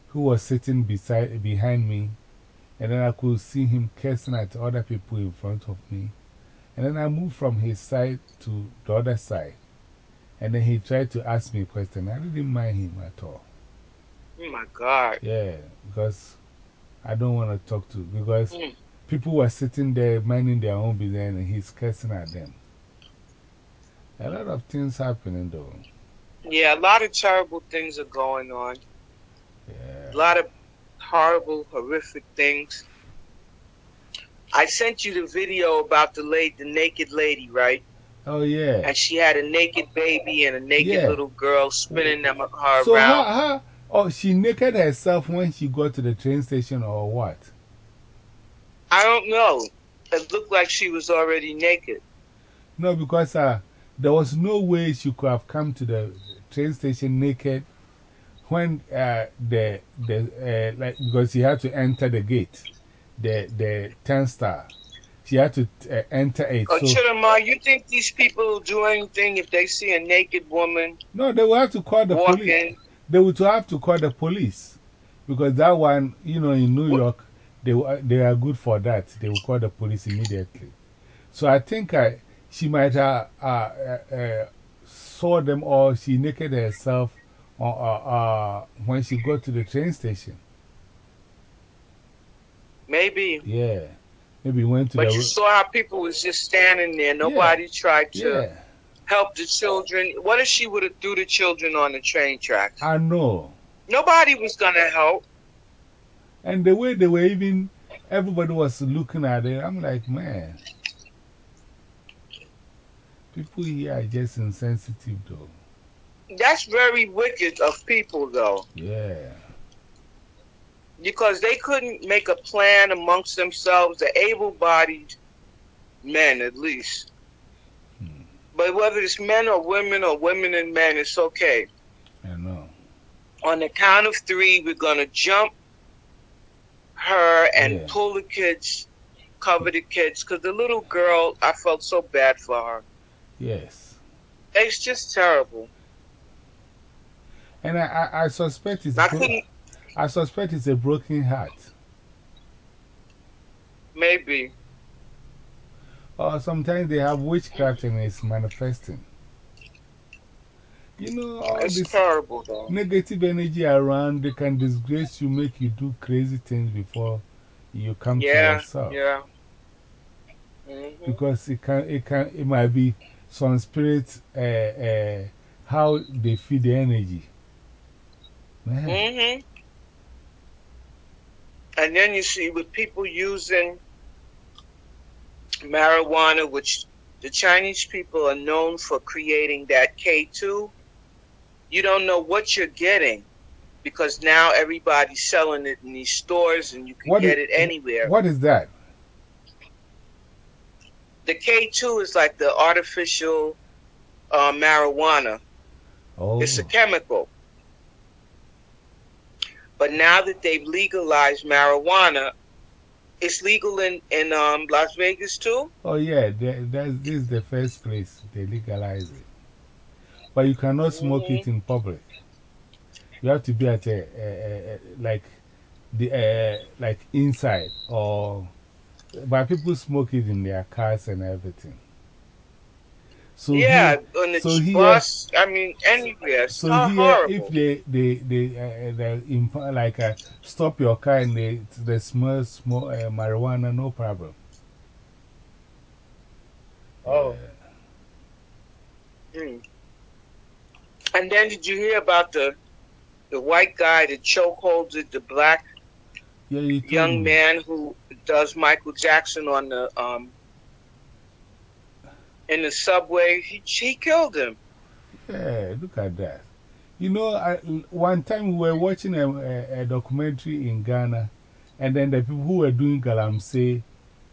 who was sitting beside, behind me, and then I could see him cursing at other people in front of me. And then I moved from his side to the other side. And then he tried to ask me a question. I didn't mind him at all. Oh my God. Yeah, because I don't want to talk to, because mm. people were sitting there minding their own business and he's cursing at them. A lot of things happening though. Yeah, a lot of terrible things are going on. Yeah. A lot of horrible, horrific things. I sent you the video about the lady, the naked lady, right? Oh, yeah. And she had a naked baby and a naked little girl spinning them her so around. How, how, oh, she naked herself when she got to the train station or what? I don't know. It looked like she was already naked. No, because uh, there was no way she could have come to the train station naked when uh, the, the, uh, like, because she had to enter the gate, the, the 10 star. She had to uh, enter it. Oh, so, Chidama, you think these people will do anything if they see a naked woman? No, they will have to call the walking. police. They would have to call the police. Because that one, you know, in New York, they, they are good for that. They will call the police immediately. So I think I, she might have uh, uh, uh, saw them all. she naked herself uh, uh, when she got to the train station. Maybe. Yeah. Maybe went to but you saw how people was just standing there. Nobody yeah. tried to yeah. help the children. What if she would have threw the children on the train track? I know. Nobody was going to help. And the way they were even, everybody was looking at it, I'm like, man. People here are just insensitive, though. That's very wicked of people, though. Yeah because they couldn't make a plan amongst themselves, the able bodied men at least. Hmm. But whether it's men or women or women and men, it's okay. I know. On the count of three, we're going to jump her and yeah. pull the kids, cover the kids. Because the little girl, I felt so bad for her. Yes. It's just terrible. And I, I, I suspect it's. I couldn't. I suspect it's a broken heart. Maybe. Or sometimes they have witchcraft and it's manifesting. You know, all it's this terrible, though. negative energy around, they can disgrace you, make you do crazy things before you come yeah, to yourself. Yeah. -hmm. Because it, can, it, can, it might be some spirit, uh, uh, how they feed the energy. Man. -hmm. And then you see with people using marijuana, which the Chinese people are known for creating that K2, you don't know what you're getting because now everybody's selling it in these stores and you can what get is, it anywhere. What is that? The K2 is like the artificial uh, marijuana. Oh. It's a chemical. But now that they've legalized marijuana, it's legal in, in um, Las Vegas too? Oh, yeah, this is the first place they legalize it. But you cannot smoke it in public. You have to be at a, a, a, like, the, like inside or. But people smoke it in their cars and everything. So yeah, here, on the so bus, here, I mean, anywhere. It's so here, horrible. if they, they, they, uh, they like uh, stop your car and they, they smell, uh, marijuana, no problem. Oh. Mm. And then did you hear about the the white guy that chokeholded the black yeah, young man who does Michael Jackson on the um in the subway. He, he killed him. Yeah, look at that. You know, I, one time we were watching a, a, a, documentary in Ghana, and then the people who were doing Galamsey,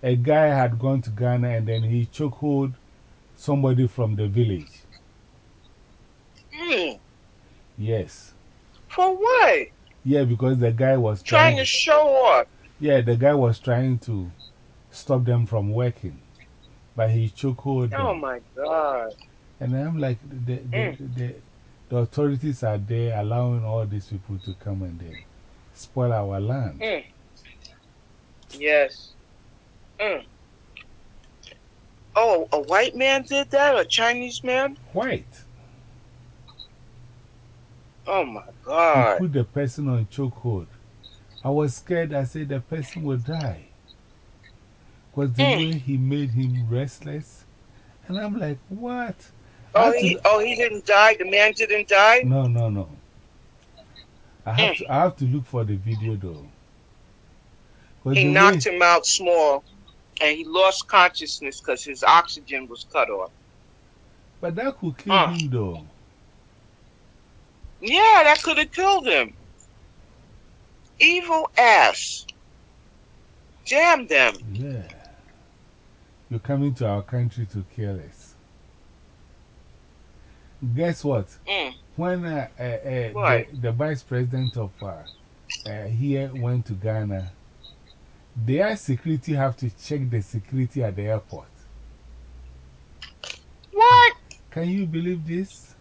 a guy had gone to Ghana and then he chokehold somebody from the village. Mm. Yes. For what? Yeah, because the guy was trying, trying to show off. Yeah, the guy was trying to stop them from working but he chokehold Oh my God. And I'm like, the, the, mm. the, the, authorities are there allowing all these people to come and they spoil our land. Mm. Yes. Mm. Oh, a white man did that? A Chinese man? White. Oh my God. He put the person on chokehold. I was scared. I said the person will die. Because the hmm. way he made him restless. And I'm like, what? Oh he, oh, he didn't die? The man didn't die? No, no, no. I have, hmm. to, I have to look for the video though. He knocked him out small and he lost consciousness because his oxygen was cut off. But that could kill him though. Yeah, that could have killed him. Evil ass. Jam them. Yeah. You're coming to our country to kill us. Guess what? Mm. When uh, uh, uh, the, the, vice president of here went to Ghana, their security have to check the security at the airport. What? Can you believe this?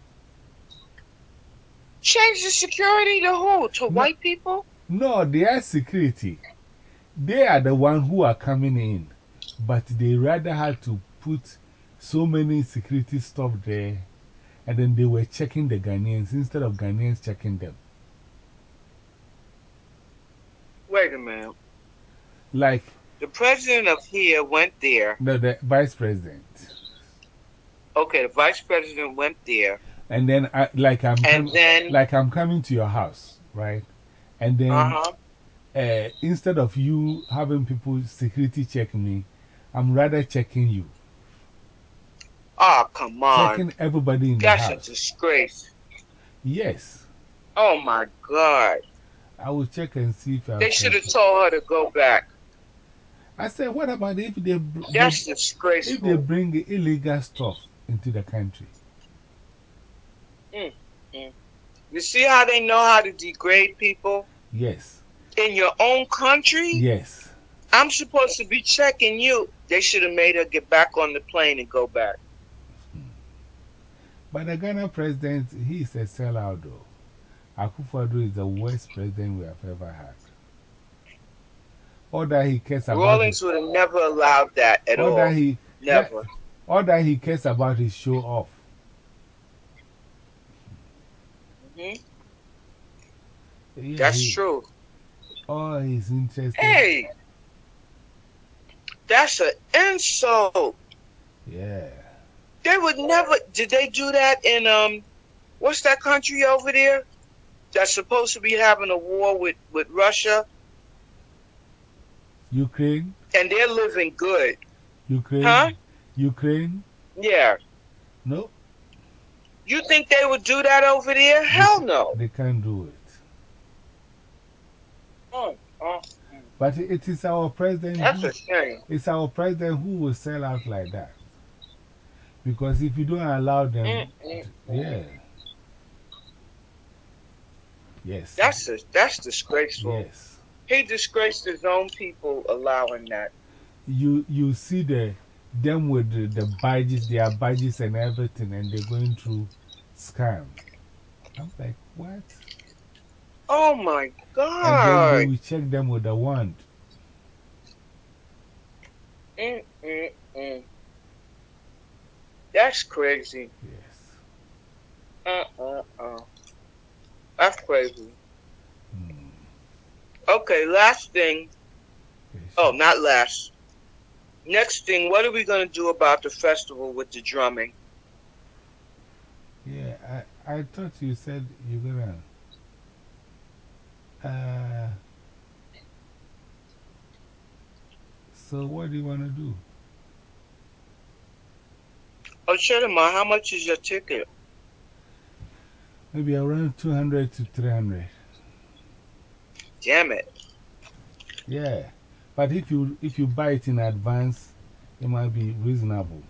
Change the security to who? To no, white people? No, their security. They are the ones who are coming in but they rather had to put so many security stuff there and then they were checking the Ghanaians instead of Ghanaians checking them. Wait a minute. Like the president of here went there. No, the vice president. Okay, the vice president went there. And then, I, like, I'm and then, like I'm coming to your house, right? And then, uh -huh. uh, instead of you having people security check me, I'm rather checking you. Oh, come on. Checking everybody in That's the house. That's a disgrace. Yes. Oh, my God. I will check and see if I They should have told her to go back. I said, what about if they. That's they, disgraceful. If they bring illegal stuff into the country? Mm, mm. You see how they know how to degrade people? Yes. In your own country? Yes. I'm supposed to be checking you. They should have made her get back on the plane and go back. But the Ghana president, he is a sellout though. Akufo-Addo is the worst president we have ever had. All that he cares about. Rawlings would have never allowed that at all. all. That he, never. All that he cares about is show off. -hmm. Yeah, That's he, true. Oh, he's interested. Hey! That's an insult. Yeah. They would never. Did they do that in um, what's that country over there? That's supposed to be having a war with with Russia. Ukraine. And they're living good. Ukraine. Huh? Ukraine. Yeah. No. You think they would do that over there? Hell no. They can't do it. Oh, oh. But it is our president. That's a shame. It's our president who will sell out like that. Because if you don't allow them, mm, mm, yeah. Yes. That's, a, that's disgraceful. Yes. He disgraced his own people allowing that. You, you see the, them with the, the badges, their badges and everything, and they're going through scam. I'm like, what? Oh my God! And then will check them with a wand. Mm, mm, mm. That's crazy. Yes. Uh, uh, uh. That's crazy. Hmm. Okay, last thing. Yes. Oh, not last. Next thing, what are we going to do about the festival with the drumming? Yeah, I, I thought you said you're gonna. Uh, so, what do you want to do? Oh, Shedema, how much is your ticket? Maybe around 200 to 300. Damn it. Yeah. But if you, if you buy it in advance, it might be reasonable.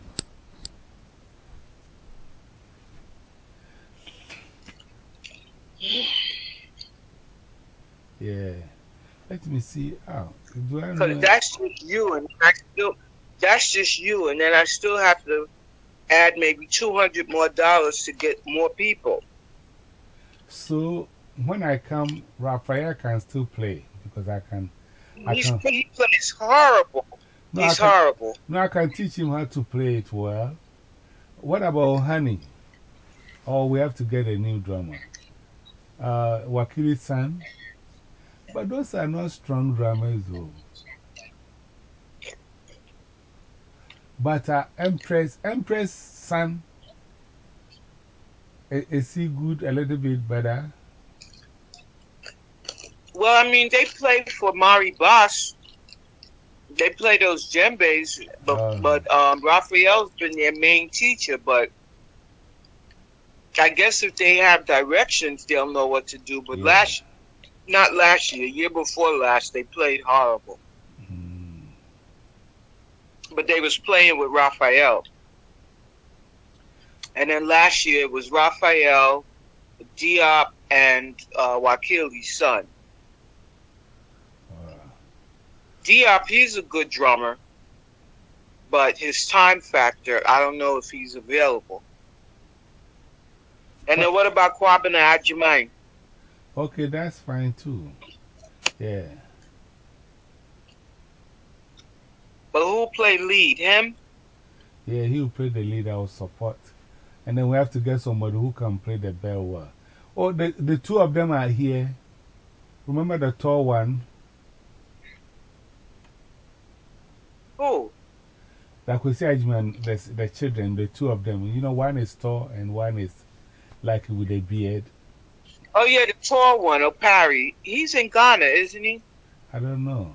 Yeah. Let me see. Oh, do I? Because that's just you, and I still, that's just you, and then I still have to add maybe 200 more dollars to get more people. So, when I come, Raphael can still play because I can. I He's, can he plays horrible. no, He's can, horrible. no, I can teach him how to play it well. What about Honey? Oh, we have to get a new drummer. Uh, Wakili's son. But those are not strong drummers, though. But uh, Empress, Empress son, i- is he good a little bit better? Well, I mean, they play for Mari Boss. They play those djembes, but, Uh-huh. but um, Raphael's been their main teacher. But I guess if they have directions, they'll know what to do. But Yeah. last, not last year, year before last, they played horrible. Hmm. But they was playing with Raphael. And then last year it was Raphael, Diop, and uh, Wakili's son. Uh, Diop, he's a good drummer, but his time factor, I don't know if he's available. And then what about Kwabena Adjumane? Okay, that's fine too. Yeah. But who played lead? Him? Yeah, he'll play the lead, I will support. And then we have to get somebody who can play the bell well. Oh, the, the two of them are here. Remember the tall one? Who? Like we say, the, the children, the two of them. You know, one is tall and one is like with a beard. Oh yeah, the tall one, Opari. He's in Ghana, isn't he? I don't know.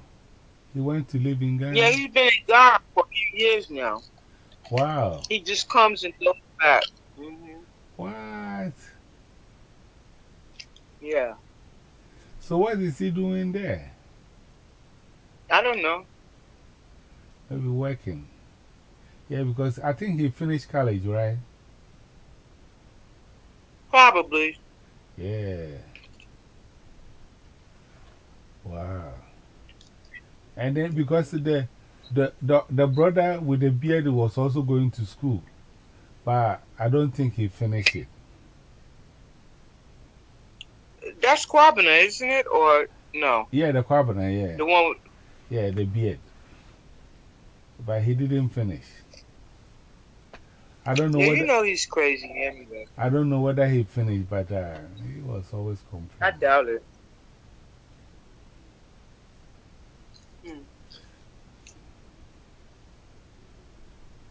He went to live in Ghana? Yeah, he's been in Ghana for a few years now. Wow. He just comes and goes back. hmm What? Yeah. So, what is he doing there? I don't know. Maybe working. Yeah, because I think he finished college, right? Probably. Yeah. Wow. And then because the, the, the, the brother with the beard was also going to school, but I don't think he finished it. That's Kwabena, isn't it? Or no? Yeah, the Kwabena, yeah. The one with, Yeah, the beard. But he didn't finish. I don't know yeah, whether, you know he's crazy anyway. I don't know whether he finished, but uh, he was always I doubt it.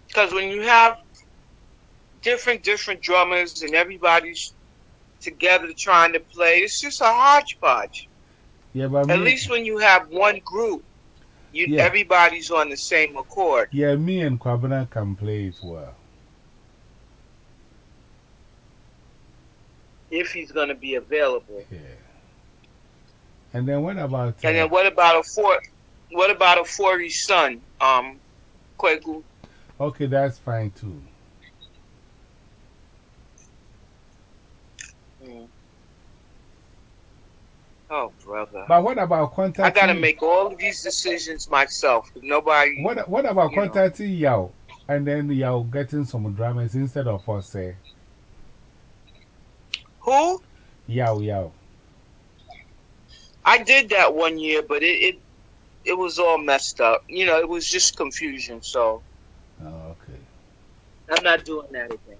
Because when you have different different drummers and everybody's together trying to play, it's just a hodgepodge. Yeah, but At me, least when you have one group, you Yeah. everybody's on the same accord. yeah, me and Kwabena can play it well. If he's going to be available. Yeah. And then what about. And then what about a four? What about a forty son? Um, okay, that's fine too. Oh, brother. But what about contacting? I got to make all of these decisions myself. Nobody. What, what about contacting know. Yao and then Yao getting some dramas instead of us? Say? Who? Yao Yao. I did that one year, but it, it it was all messed up. You know, it was just confusion. So. Oh, okay. I'm not doing that again.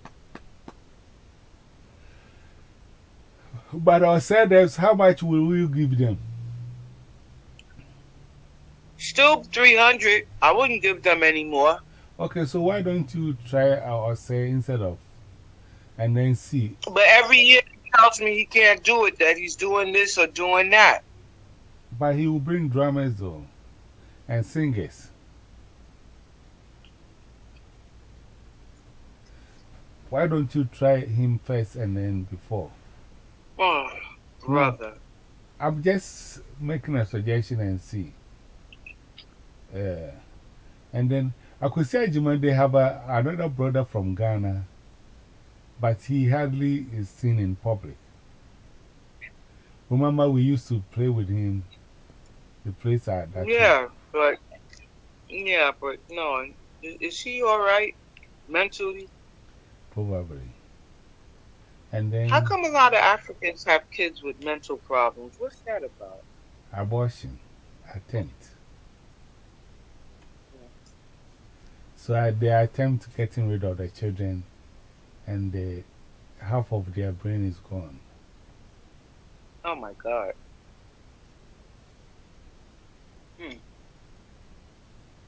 But I said, how much will you give them? Still 300. I wouldn't give them any more. Okay, so why don't you try our say instead of and then see? But every year tells me he can't do it, that he's doing this or doing that. But he will bring drummers though and singers. Why don't you try him first and then before? Oh, brother. No, I'm just making a suggestion and see. Yeah. And then I could say, Jima, they have a, another brother from Ghana, but he hardly is seen in public. Remember, we used to play with him, the place at that Yeah, but, yeah, but no. Is, is he all right mentally? Probably. And then. How come a lot of Africans have kids with mental problems? What's that about? Abortion, attempt. So uh, they attempt getting rid of the children, and the, half of their brain is gone. Oh my God. Hmm.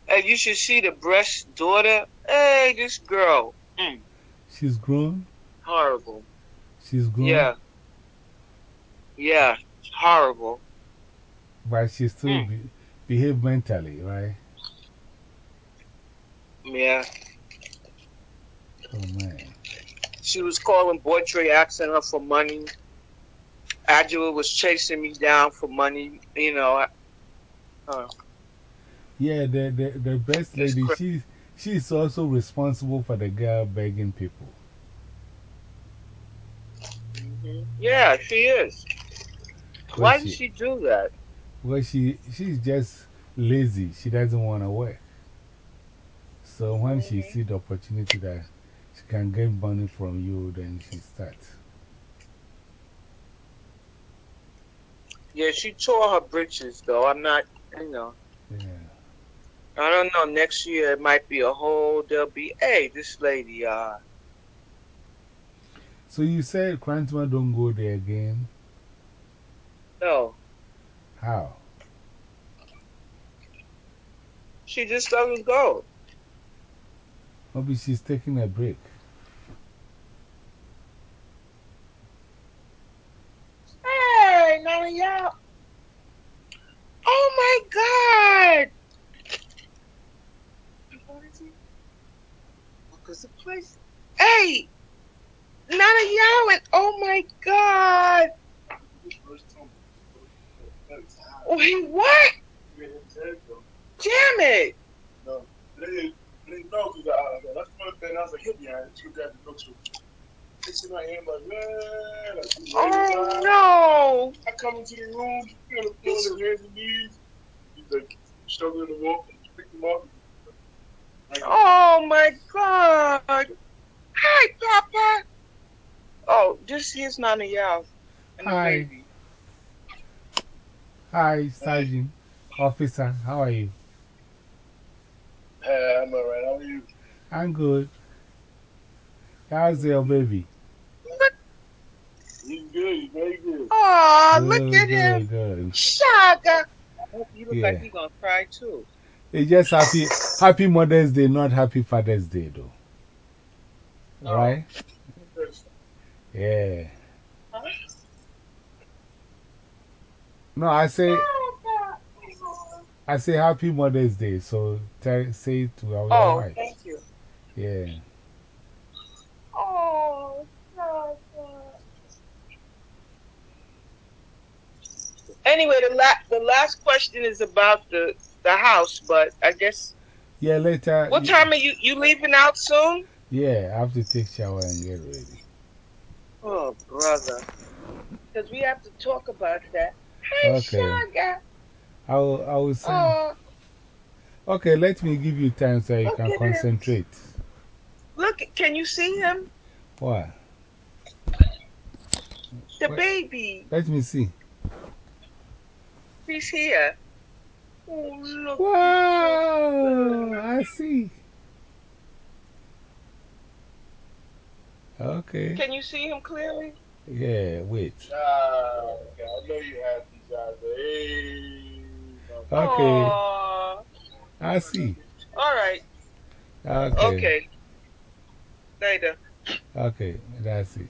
Hey, you should see the breast daughter. Hey, this girl. Mm. She's grown? Horrible. She's grown? Yeah. Yeah, horrible. But she still mm. be, behave mentally, right? Yeah. Oh, man. She was calling Boytre asking her for money. Angela was chasing me down for money, you know. Uh, yeah, the, the, the best lady, she, she's also responsible for the girl begging people. -hmm. Yeah, she is. Why does she, she do that? Well, she, she's just lazy. She doesn't want to work. So when -hmm. she mm-hmm. sees the opportunity that can get money from you, then she starts. Yeah, she tore her britches, though. I'm not, you know. Yeah. I don't know. Next year it might be a whole, there'll be, hey, this lady, uh. So you said Grandma don't go there again? No. How? She just doesn't go. Maybe she's taking a break. Of y'all. Oh my God. Because the place. Hey, none y'all went. Oh my God. Wait, what? Damn it. No, didn't, didn't know because uh, that's one thing I was like, the. Oh, no. I come into the room, you know, on his hands and knees. He's like, struggling to walk and pick him up. oh, my God. Hi, Papa. Oh, this is Nana Yao. Hi. Hi, Sergeant. Officer, how are you? Hey, I'm alright. How are you? I'm good. How's your baby? He's good. He's very good. Oh, look at good, him. Good. Shaga. You look like he's going to cry too. It's just happy, happy Mother's Day, not happy Father's Day, though. Oh. Right? Yeah. Huh? No, I say. I say Happy Mother's Day, so tell, say it to our oh, wife. thank you. Yeah. Oh, Anyway, the, la the last question is about the, the house, but I guess. Yeah, later. What time are you, you leaving out soon? Yeah, I have to take shower and get ready. Oh, brother. Because we have to talk about that Hey, Okay. Sugar. I will, I will send. Oh, Okay, let me give you time so you Look can at him. concentrate. look, can you see him? What? The What? baby. Let me see. He's here. Oh, look. Wow! I see. Okay. Can you see him clearly? Yeah, which? Ah, okay, I know you have these eyes. Hey. Okay. Aw. I see. All right. Okay. Okay. Later. Okay, that's it.